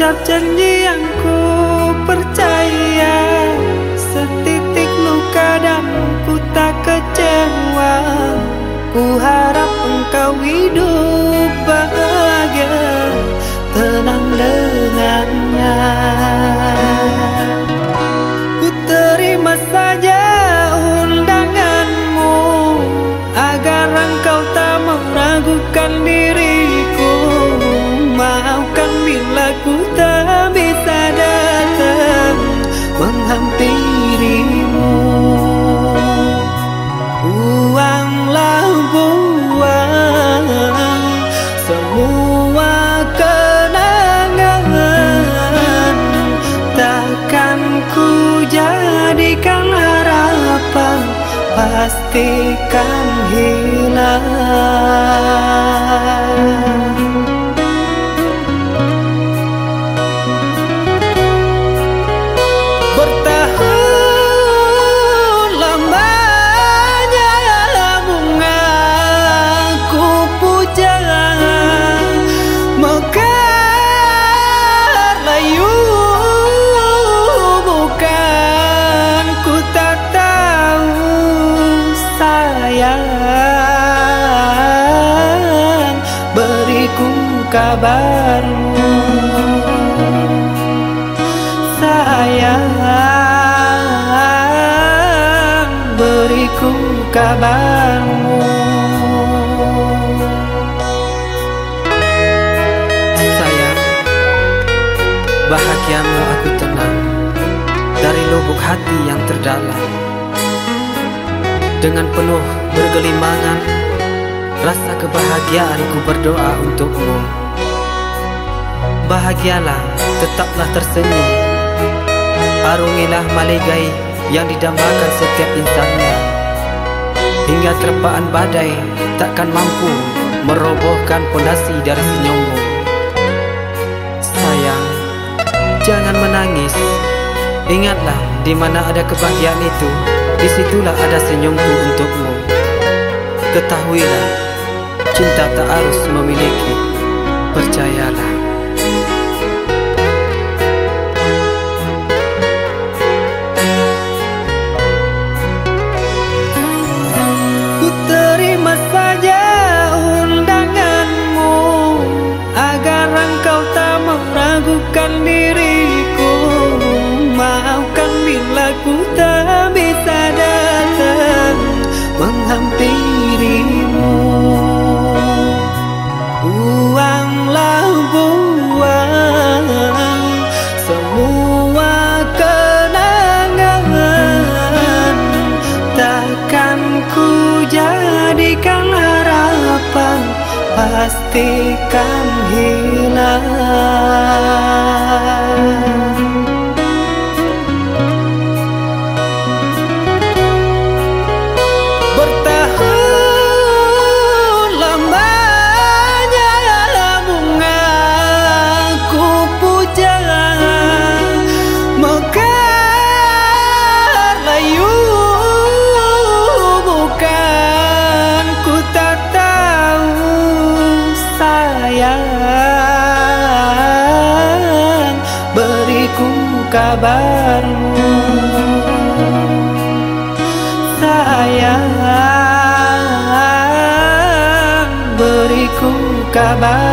setiap janji yang ku percaya Setitik luka dan ku tak kecewa. Ku harap engkau hidup bahagia Tenang dengannya. Ku terima saja undanganmu Agar engkau tak meragukan diriku Pastikan hilang sayang Beriku kabarmu. Sayang beriku kabarmu. Sayang, bahagiamu aku tenang. Dari lubuk hati yang terdalam Dengan penuh bergelimangan Rasa kebahagiaanku berdoa untukmu. Bahagialah, tetaplah tersenyum. Arungilah maligai yang didambakan setiap insannya. Hingga terpaan badai takkan mampu merobohkan pondasi dari senyummu. Sayang, jangan menangis. Ingatlah di mana ada kebahagiaan itu Di situlah ada senyumku untukmu. Ketahuilah, cinta tak harus memiliki. Percayalah. Ku terima saja undanganmu Agar engkau tak meragukan diriku. Maafkan bila ku tak Takkan ku jadikan harapan Pastikan hilang. Bertahun kabarmu. Sayang beriku kabarmu